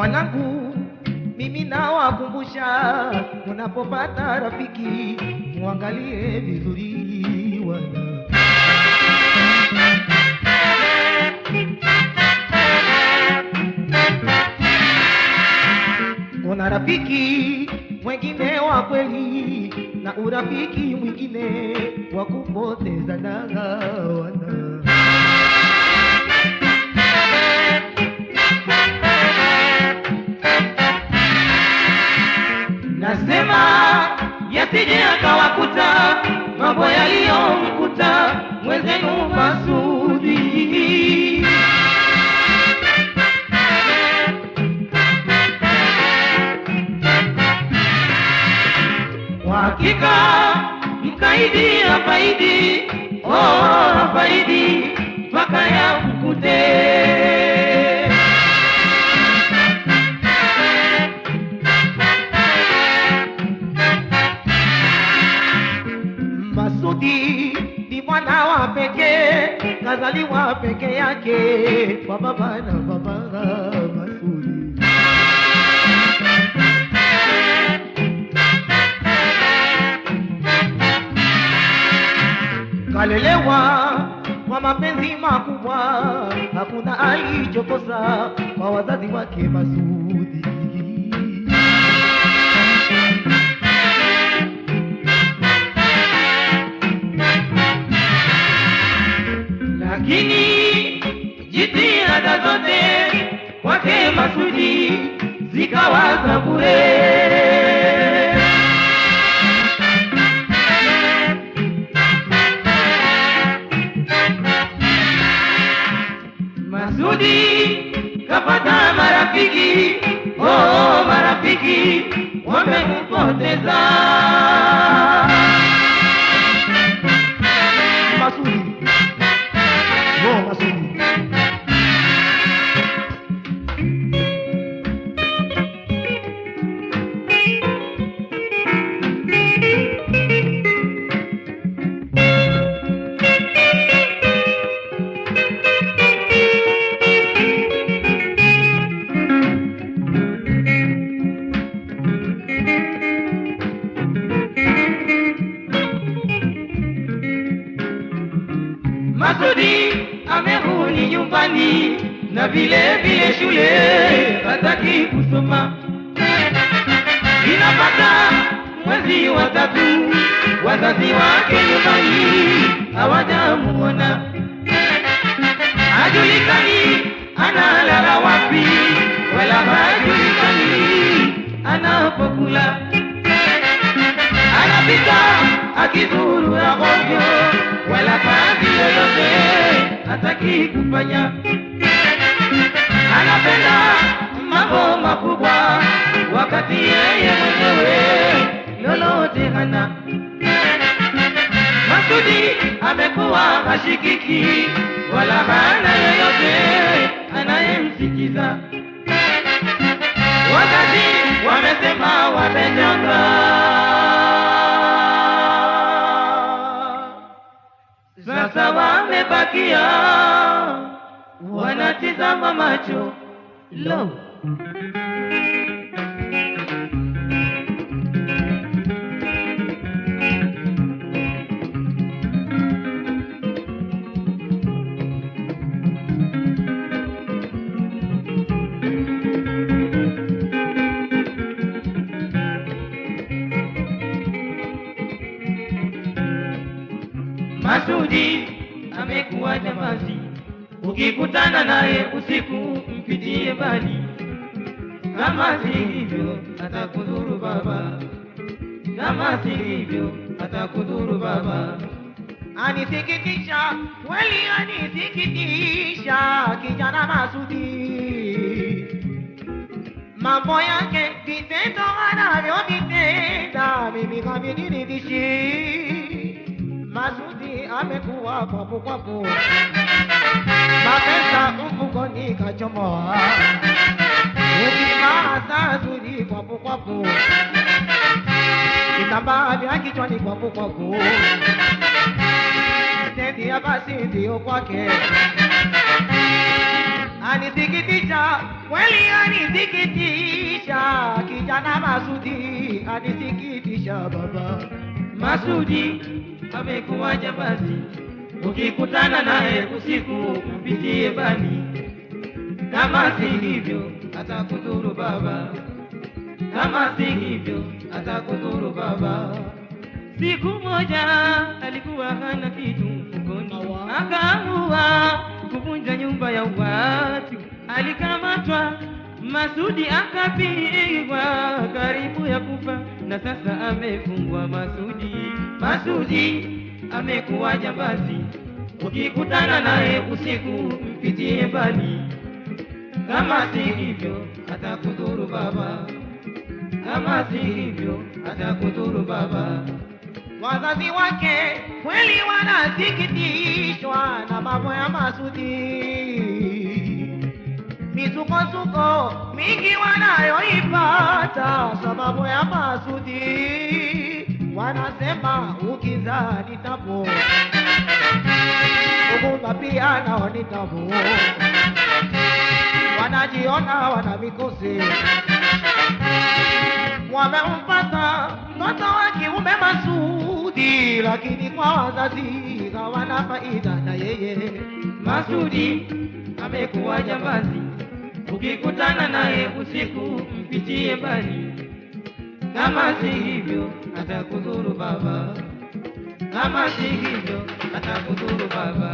Mwanangu, mimi nawakumbusha, unapopata rafiki muangalie vizuri wana una rafiki mwengine wa kweli na urafiki mwingine wa kupoteza wana mambo yaliyomkuta mwenzenu Masudi. Hakika mkaidi afaidi, oh, afaidi mpaka ya mkute. Ni mwana wa pekee, kazaliwa peke yake kwa baba na baba kalelewa kwa mapenzi makubwa, hakuna alichokosa kwa wazazi wake Masudi. Lakini jitihada zote kwake Masudi zikawa za bure. Masudi amerudi nyumbani na vile vile shule hataki kusoma. Inapata mwezi wa tatu, wazazi wake nyumbani hawajamuona, hajulikani analala wapi, wala hajulikani anapokula. Anapita akizuru ovyo, wala kazi yoyote hataki kufanya. Anapenda mambo makubwa, wakati yeye mwenyewe lolote hana. Masudi amekuwa hashikiki, wala hana yoyote anayemsikiza. Wakati wamesema wamechoka. Sasa wamebakia. Wanatizama macho. Lo Masudi amekuwa jambazi, ukikutana naye usiku mpitie mbali, kama hivyo atakudhuru baba, kama hivyo atakudhuru baba. Anisikitisha kweli, anisikitisha kijana Masudi, mambo yake vitendo anavyovitenda amekuwa kwapu kwapu, mapesa mfukoni kachomoa, ukimaza kwapu kwapu, vitambaa vya kichwani kwapu, stendi ya basi ndiyo kwake, anisikitisha kweli, anisikitisha kijana Masudi, anisikitisha baba. Masudi amekuwa jambazi, ukikutana naye usiku mpitie bani, kama si hivyo atakudhuru baba, kama si hivyo atakudhuru baba. Siku moja alikuwa hana kitu mfukoni, akaamua kuvunja nyumba ya watu. Alikamatwa, Masudi akapigwa karibu ya kufa, na sasa amefungwa. Masudi, Masudi amekuwa jambazi, ukikutana naye usiku mpitie mbali, kama si hivyo atakudhuru baba, kama si hivyo atakudhuru baba. Wazazi wake kweli wanasikitishwa na mambo ya Masudi, misukosuko mingi wanayoipata sababu ya Masudi. Wanasema ukizaa ni kukumba pia nao ni tabu, wanajiona wana mikosi. Wamempata mtoto wa kiume Masudi, lakini kwa wazazi hawana faida na yeye. Masudi amekuwa jambazi, ukikutana naye usiku mpitie mbali, kama si hivyo atakudhuru baba, na mazinginyo na takuduru baba.